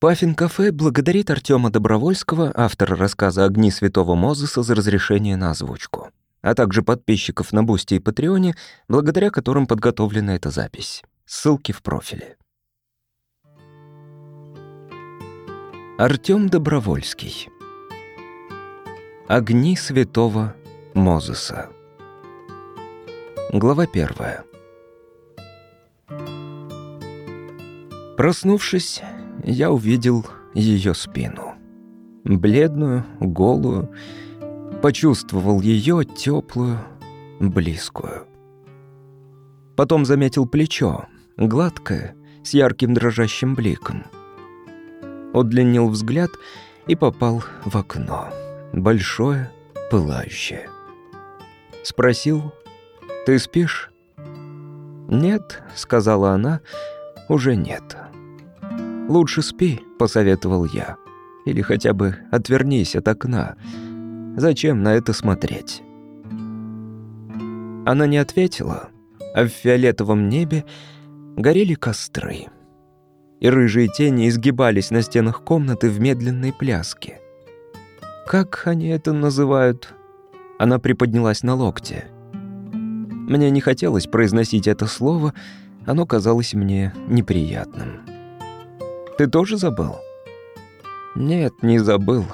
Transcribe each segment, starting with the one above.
Puffin Cafe благодарит Артема Добровольского, автора рассказа «Огни святого Мозеса» за разрешение на озвучку, а также подписчиков на Бусти и Патреоне, благодаря которым подготовлена эта запись. Ссылки в профиле. Артём Добровольский. Огни святого Мозеса. Глава первая. Проснувшись, я увидел ее спину. Бледную, голую, почувствовал ее теплую, близкую. Потом заметил плечо, гладкое, с ярким дрожащим бликом. Удлинил взгляд и попал в окно. Большое, пылающее. Спросил, «Ты спишь?» «Нет», — сказала она, — «уже нет». «Лучше спи», — посоветовал я. «Или хотя бы отвернись от окна. Зачем на это смотреть?» Она не ответила, а в фиолетовом небе горели костры. И рыжие тени изгибались на стенах комнаты в медленной пляске. «Как они это называют?» Она приподнялась на локте. Мне не хотелось произносить это слово, оно казалось мне неприятным. Ты тоже забыл?» «Нет, не забыл.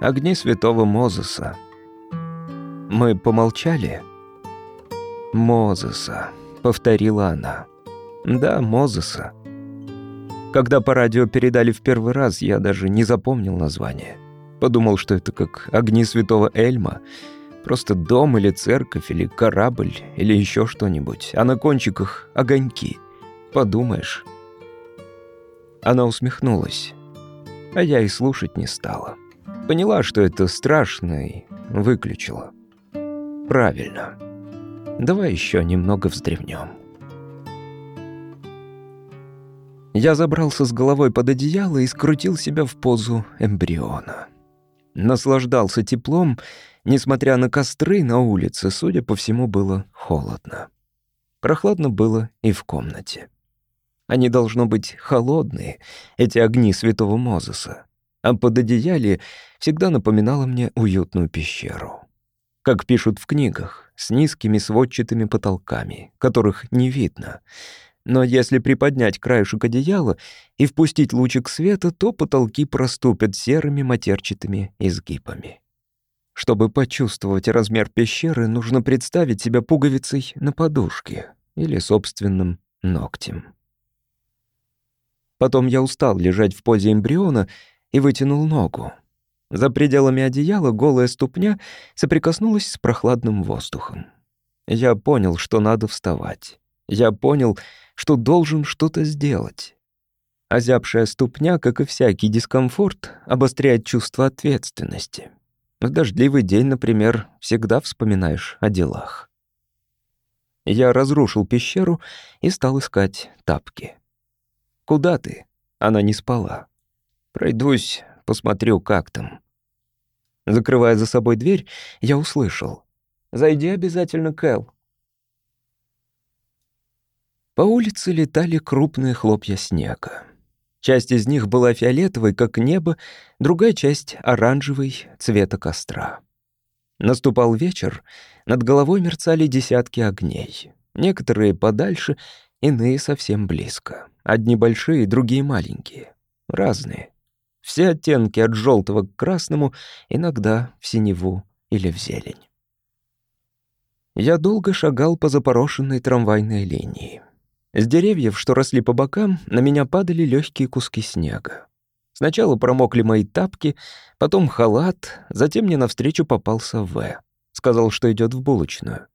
Огни святого Мозеса». Мы помолчали. «Мозеса», — повторила она. «Да, Мозеса». Когда по радио передали в первый раз, я даже не запомнил название. Подумал, что это как «Огни святого Эльма», Просто дом или церковь, или корабль, или еще что-нибудь. А на кончиках огоньки. Подумаешь. Она усмехнулась. А я и слушать не стала. Поняла, что это страшно, и выключила. Правильно. Давай еще немного вздревнем. Я забрался с головой под одеяло и скрутил себя в позу эмбриона. Наслаждался теплом, несмотря на костры на улице, судя по всему, было холодно. Прохладно было и в комнате. Они должно быть холодные, эти огни святого Мозеса. А под одеяле всегда напоминало мне уютную пещеру. Как пишут в книгах, с низкими сводчатыми потолками, которых не видно. Но если приподнять краешек одеяла и впустить лучик света, то потолки проступят серыми матерчатыми изгибами. Чтобы почувствовать размер пещеры, нужно представить себя пуговицей на подушке или собственным ногтем. Потом я устал лежать в позе эмбриона и вытянул ногу. За пределами одеяла голая ступня соприкоснулась с прохладным воздухом. Я понял, что надо вставать. Я понял, что должен что-то сделать. Озябшая ступня, как и всякий дискомфорт, обостряет чувство ответственности. В дождливый день, например, всегда вспоминаешь о делах. Я разрушил пещеру и стал искать тапки. «Куда ты?» Она не спала. «Пройдусь, посмотрю, как там». Закрывая за собой дверь, я услышал. «Зайди обязательно, Кэл». По улице летали крупные хлопья снега. Часть из них была фиолетовой, как небо, другая часть — оранжевой, цвета костра. Наступал вечер, над головой мерцали десятки огней. Некоторые подальше, иные совсем близко. Одни большие, другие маленькие. Разные. Все оттенки от желтого к красному, иногда в синеву или в зелень. Я долго шагал по запорошенной трамвайной линии. С деревьев, что росли по бокам, на меня падали легкие куски снега. Сначала промокли мои тапки, потом халат, затем мне навстречу попался В. Сказал, что идет в булочную.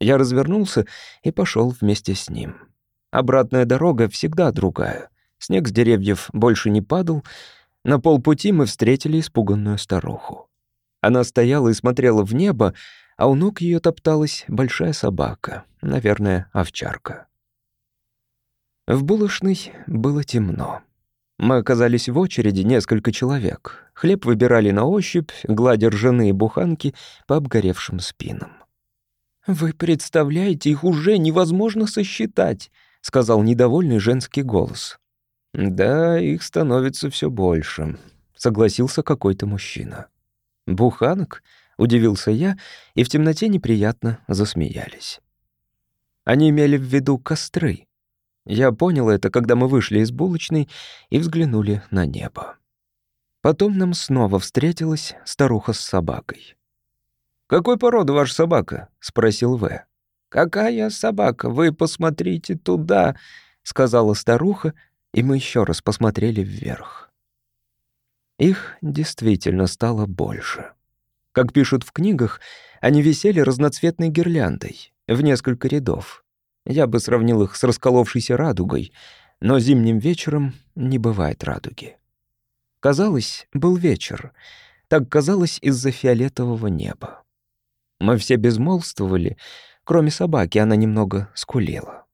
Я развернулся и пошел вместе с ним. Обратная дорога всегда другая. Снег с деревьев больше не падал. На полпути мы встретили испуганную старуху. Она стояла и смотрела в небо, а у ног ее топталась большая собака, наверное, овчарка. В булочной было темно. Мы оказались в очереди несколько человек. Хлеб выбирали на ощупь, гладя ржаные буханки по обгоревшим спинам. «Вы представляете, их уже невозможно сосчитать», — сказал недовольный женский голос. «Да, их становится все больше», — согласился какой-то мужчина. «Буханок?» — удивился я, и в темноте неприятно засмеялись. Они имели в виду костры. Я понял это, когда мы вышли из булочной и взглянули на небо. Потом нам снова встретилась старуха с собакой. «Какой породы ваша собака?» — спросил В. «Какая собака? Вы посмотрите туда!» — сказала старуха, и мы еще раз посмотрели вверх. Их действительно стало больше. Как пишут в книгах, они висели разноцветной гирляндой в несколько рядов. Я бы сравнил их с расколовшейся радугой, но зимним вечером не бывает радуги. Казалось, был вечер. Так казалось из-за фиолетового неба. Мы все безмолвствовали, кроме собаки, она немного скулила.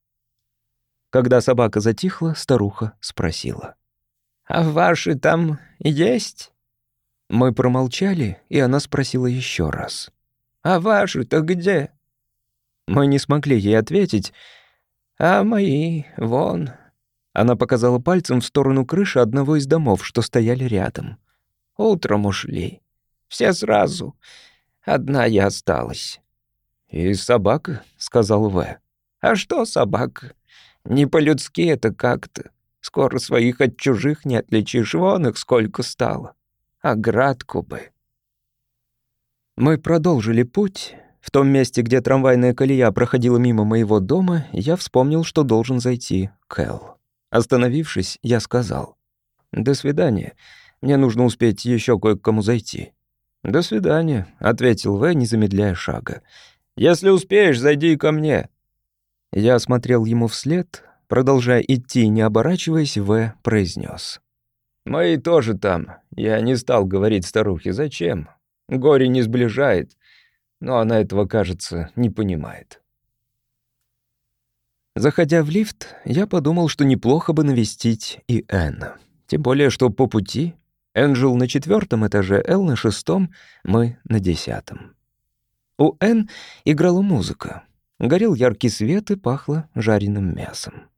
Когда собака затихла, старуха спросила. «А ваши там есть?» Мы промолчали, и она спросила еще раз. «А ваши-то где?» Мы не смогли ей ответить. «А мои, вон». Она показала пальцем в сторону крыши одного из домов, что стояли рядом. «Утром ушли. Все сразу. Одна я осталась». «И собака», — сказал В. «А что собака? Не по-людски это как-то. Скоро своих от чужих не отличишь, вон их сколько стало. А градку бы». Мы продолжили путь. В том месте, где трамвайная колея проходила мимо моего дома, я вспомнил, что должен зайти к Эл. Остановившись, я сказал. «До свидания. Мне нужно успеть еще кое к кому зайти». «До свидания», — ответил В, не замедляя шага. «Если успеешь, зайди ко мне». Я смотрел ему вслед, продолжая идти, не оборачиваясь, В произнес. «Мои тоже там. Я не стал говорить старухе, зачем. Горе не сближает но она этого, кажется, не понимает. Заходя в лифт, я подумал, что неплохо бы навестить и Энна. Тем более, что по пути Энджел на четвертом этаже, Эл на шестом, мы на десятом. У Эн играла музыка. Горел яркий свет и пахло жареным мясом.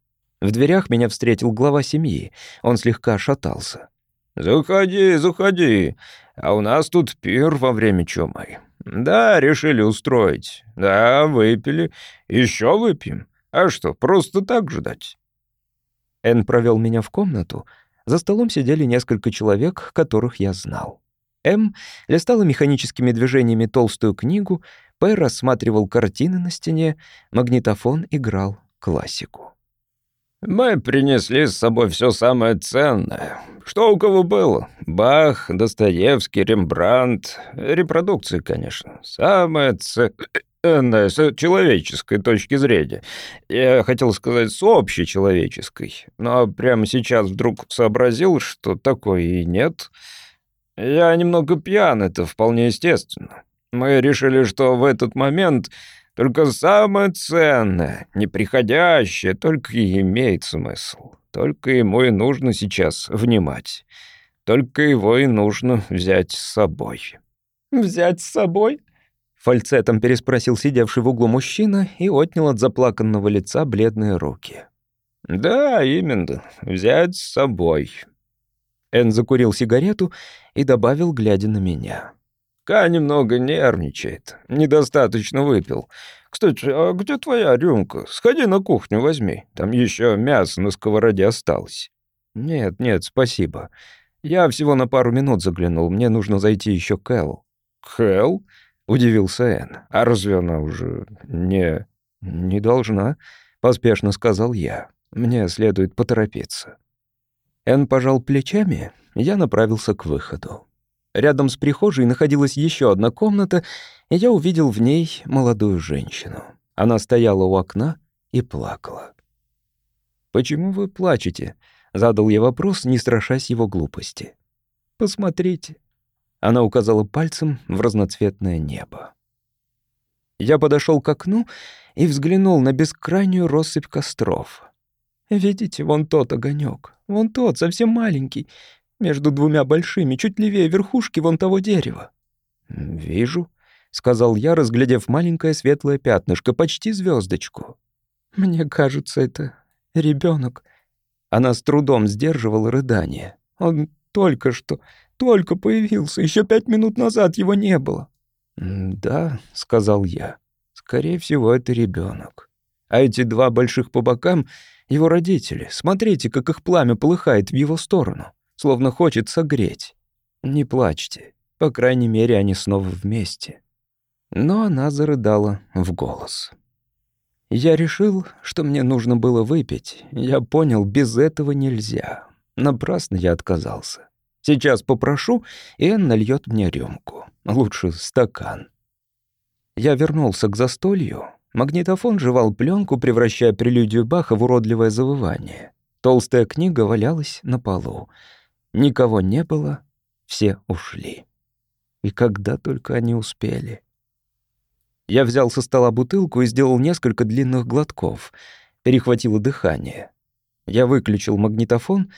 В дверях меня встретил глава семьи. Он слегка шатался. «Заходи, заходи. А у нас тут пир во время чумы. Да, решили устроить. Да, выпили. Еще выпьем. А что, просто так ждать? Эн провел меня в комнату. За столом сидели несколько человек, которых я знал. М листала механическими движениями толстую книгу, П рассматривал картины на стене, магнитофон играл классику. «Мы принесли с собой все самое ценное. Что у кого было? Бах, Достоевский, Рембрандт. Репродукции, конечно. Самое ценное с человеческой точки зрения. Я хотел сказать, с общечеловеческой. Но прямо сейчас вдруг сообразил, что такое и нет. Я немного пьян, это вполне естественно. Мы решили, что в этот момент только самое ценное, неприходящее, только и имеет смысл. Только ему и нужно сейчас внимать. Только его и нужно взять с собой». «Взять с собой?» Фальцетом переспросил сидевший в углу мужчина и отнял от заплаканного лица бледные руки. «Да, именно. Взять с собой». Эн закурил сигарету и добавил, глядя на меня. Ка немного нервничает. Недостаточно выпил. Кстати, а где твоя рюмка? Сходи на кухню возьми. Там еще мясо на сковороде осталось. Нет, нет, спасибо. Я всего на пару минут заглянул. Мне нужно зайти еще к Эл. Кэл? Удивился Эн. А разве она уже не... не должна? Поспешно сказал я. Мне следует поторопиться. Эн пожал плечами, я направился к выходу. Рядом с прихожей находилась еще одна комната, и я увидел в ней молодую женщину. Она стояла у окна и плакала. «Почему вы плачете?» — задал я вопрос, не страшась его глупости. «Посмотрите». Она указала пальцем в разноцветное небо. Я подошел к окну и взглянул на бескрайнюю россыпь костров. «Видите, вон тот огонек, вон тот, совсем маленький, между двумя большими, чуть левее верхушки вон того дерева». «Вижу», — сказал я, разглядев маленькое светлое пятнышко, почти звездочку. «Мне кажется, это ребенок. Она с трудом сдерживала рыдание. «Он только что, только появился. Еще пять минут назад его не было». «Да», — сказал я, — «скорее всего, это ребенок. А эти два больших по бокам — его родители. Смотрите, как их пламя полыхает в его сторону, словно хочет согреть. Не плачьте, по крайней мере, они снова вместе». Но она зарыдала в голос. Я решил, что мне нужно было выпить. Я понял, без этого нельзя. Напрасно я отказался. Сейчас попрошу, и Энн нальет мне рюмку. Лучше стакан. Я вернулся к застолью. Магнитофон жевал пленку, превращая прелюдию Баха в уродливое завывание. Толстая книга валялась на полу. Никого не было, все ушли. И когда только они успели. Я взял со стола бутылку и сделал несколько длинных глотков. Перехватило дыхание. Я выключил магнитофон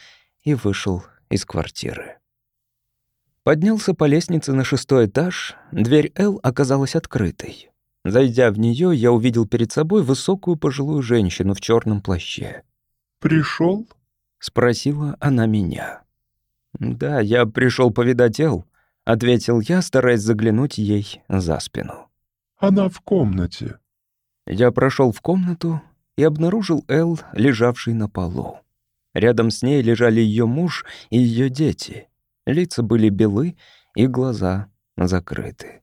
и вышел из квартиры. Поднялся по лестнице на шестой этаж. Дверь Л оказалась открытой. Зайдя в нее, я увидел перед собой высокую пожилую женщину в черном плаще. «Пришел?» — спросила она меня. «Да, я пришел повидать Эл», — ответил я, стараясь заглянуть ей за спину. Она в комнате». Я прошел в комнату и обнаружил Эл, лежавшей на полу. Рядом с ней лежали ее муж и ее дети. Лица были белы и глаза закрыты.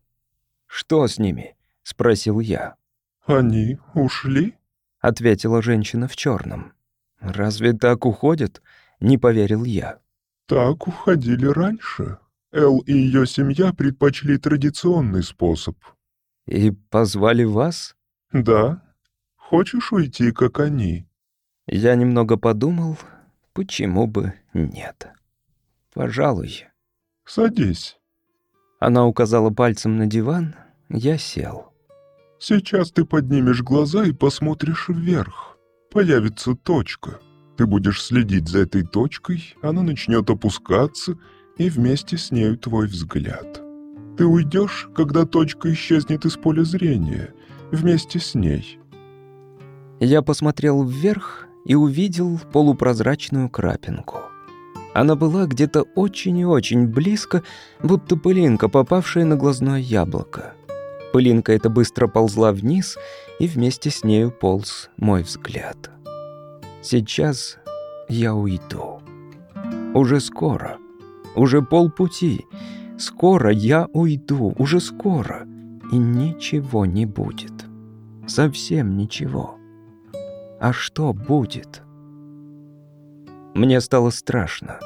«Что с ними?» — спросил я. «Они ушли?» — ответила женщина в черном. «Разве так уходят?» — не поверил я. «Так уходили раньше. Эл и ее семья предпочли традиционный способ «И позвали вас?» «Да. Хочешь уйти, как они?» Я немного подумал, почему бы нет. «Пожалуй». «Садись». Она указала пальцем на диван, я сел. «Сейчас ты поднимешь глаза и посмотришь вверх. Появится точка. Ты будешь следить за этой точкой, она начнет опускаться, и вместе с нею твой взгляд». Ты уйдешь, когда точка исчезнет из поля зрения, вместе с ней. Я посмотрел вверх и увидел полупрозрачную крапинку. Она была где-то очень и очень близко, будто пылинка, попавшая на глазное яблоко. Пылинка эта быстро ползла вниз, и вместе с нею полз мой взгляд. Сейчас я уйду. Уже скоро. Уже полпути. Скоро я уйду, уже скоро, и ничего не будет. Совсем ничего. А что будет? Мне стало страшно.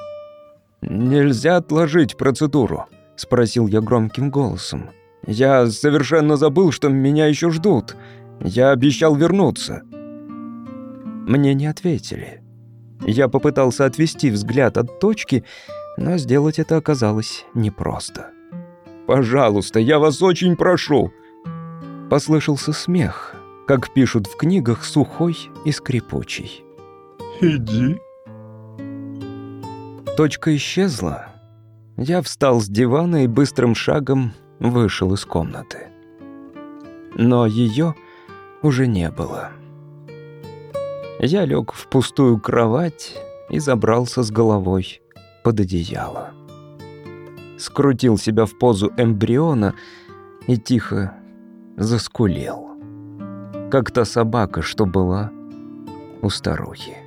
«Нельзя отложить процедуру?» — спросил я громким голосом. «Я совершенно забыл, что меня еще ждут. Я обещал вернуться». Мне не ответили. Я попытался отвести взгляд от точки, но сделать это оказалось непросто. «Пожалуйста, я вас очень прошу!» Послышался смех, как пишут в книгах, сухой и скрипучий. «Иди». Точка исчезла. Я встал с дивана и быстрым шагом вышел из комнаты. Но ее уже не было. Я лег в пустую кровать и забрался с головой под одеяло. Скрутил себя в позу эмбриона и тихо заскулил. Как та собака, что была у старухи.